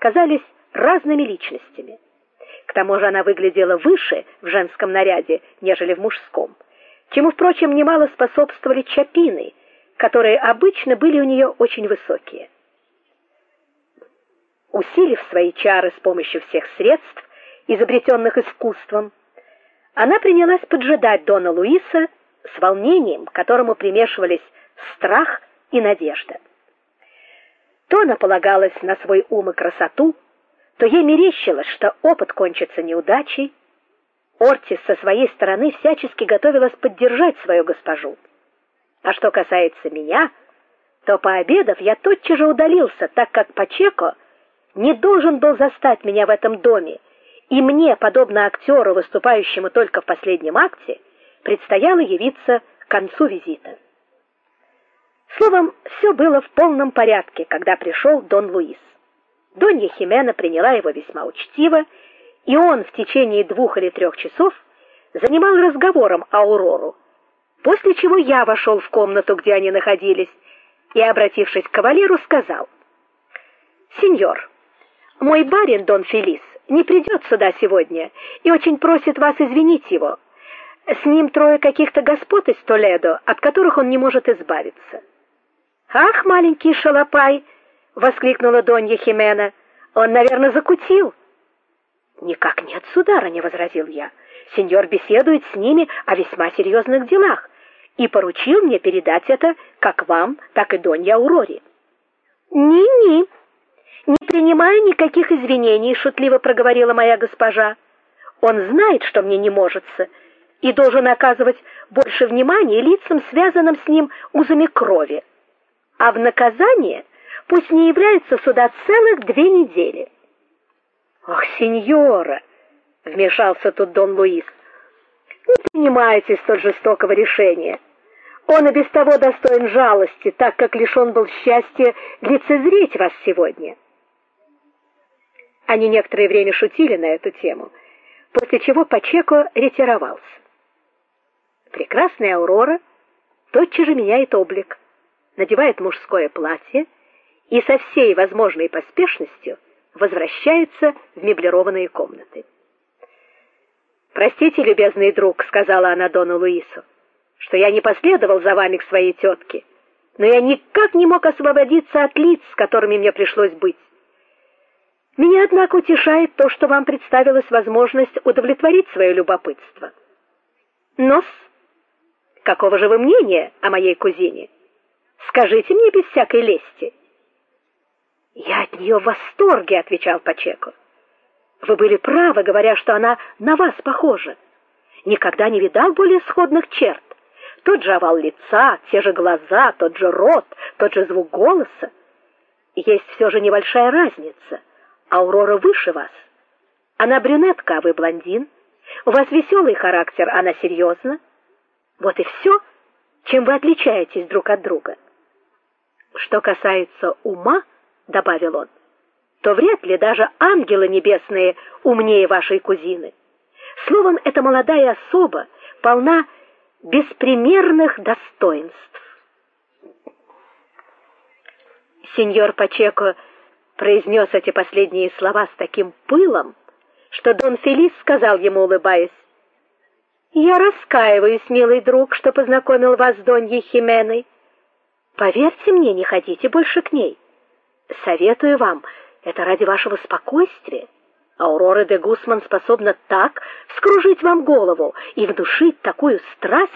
казались разными личностями. К тому же она выглядела выше в женском наряде, нежели в мужском, чему впрочем немало способствовали чапины, которые обычно были у нее очень высокие. Усилив свои чары с помощью всех средств, изобретенных искусством, она принялась поджидать дона Луиса с волнением, к которому примешивались страх и надежда. То она полагалась на свой ум и красоту, то ей мерещилось, что опыт кончится неудачей. Ортис со своей стороны всячески готовилась поддержать свою госпожу. А что касается меня, то пообедав я тотчас же удалился, так как Пачеко не должен был застать меня в этом доме, и мне, подобно актеру, выступающему только в последнем акте, предстояло явиться к концу визита. Словом, все было в полном порядке, когда пришел Дон Луис. Донья Химена приняла его весьма учтиво, и он в течение двух или трех часов занимал разговором Аурору. После чего я вошел в комнату, где они находились, и, обратившись к кавалеру, сказал: "Сеньор, мой барин Дон Фелис не придет сюда сегодня и очень просит вас извинить его. С ним трое каких-то господ из Толедо, от которых он не может избавиться". "Ах, маленький шалопай!" воскликнула Донья Химена. "Он, наверное, закутил". "Никак нет, сударыня", возразил я. "Сеньор беседует с ними о весьма серьезных делах и поручил мне передать это как вам, так и Донье Ауроре". "Ни-ни", не принимая никаких извинений, шутливо проговорила моя госпожа. Он знает, что мне не можется, и должен оказывать больше внимания лицам, связанным с ним узами крови. А в наказание пусть не является сюда целых две недели. Ах, сеньора, вмешался тут Дон Луис. Не принимайте столь жестокого решения. Он и без того достоин жалости, так как лишён был счастья лицезреть вас сегодня. Они некоторое время шутили на эту тему, после чего Пачеко ретировался. Прекрасная Аурора тотчас же меняет облик, надевает мужское платье и со всей возможной поспешностью возвращается в меблированные комнаты. Простите, любезный друг, сказала она Дону Луису, что я не последовал за вами к своей тетке, но я никак не мог освободиться от лиц, с которыми мне пришлось быть. Меня, однако, утешает то, что вам представилась возможность удовлетворить свое любопытство. Нос, какого же вы мнения о моей кузине? Скажите мне без всякой лести. Я от нее в восторге, отвечал Пачеко. Вы были правы, говоря, что она на вас похожа. Никогда не видал более сходных черт. Тот же овал лица, те же глаза, тот же рот, тот же звук голоса. Есть все же небольшая разница. Аурора выше вас. Она брюнетка, а вы блондин. У вас веселый характер, она серьезна. Вот и все, чем вы отличаетесь друг от друга. Что касается ума, добавил он, то вряд ли даже ангелы небесные умнее вашей кузины. Словом, эта молодая особа полна беспримерных достоинств. Сеньор Пачеко произнес эти последние слова с таким пылом, что Дон Фелис сказал ему, улыбаясь: "Я раскаиваюсь, милый друг, что познакомил вас с Доньей Хименой. Поверьте мне, не ходите больше к ней. Советую вам, это ради вашего спокойствия. Аурора де Гусман способна так вскружить вам голову и внушить такую страсть.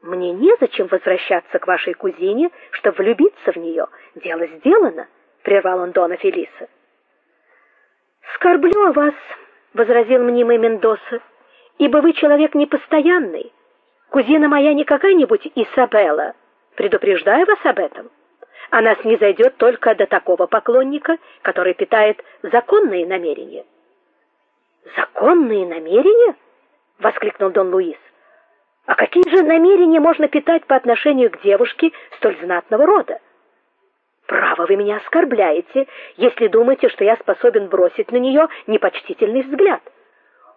Мне незачем возвращаться к вашей кузине, чтобы влюбиться в нее. Дело сделано прервал он Дона Фелиса. Скорблю о вас, возразил мнимый Мендоса, ибо вы человек непостоянный. Кузина моя не какая-нибудь Изабелла. Предупреждаю вас об этом. Она снизойдет только до такого поклонника, который питает законные намерения. Законные намерения? воскликнул Дон Луис. А какие же намерения можно питать по отношению к девушке столь знатного рода? Право, вы меня оскорбляете, если думаете, что я способен бросить на нее непочтительный взгляд.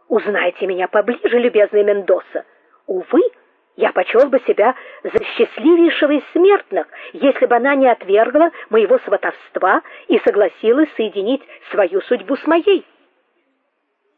Узнайте меня поближе, любезный Мендоса. Увы, Я почел бы себя за счастливейшего из смертных, если бы она не отвергла моего сватовства и согласилась соединить свою судьбу с моей.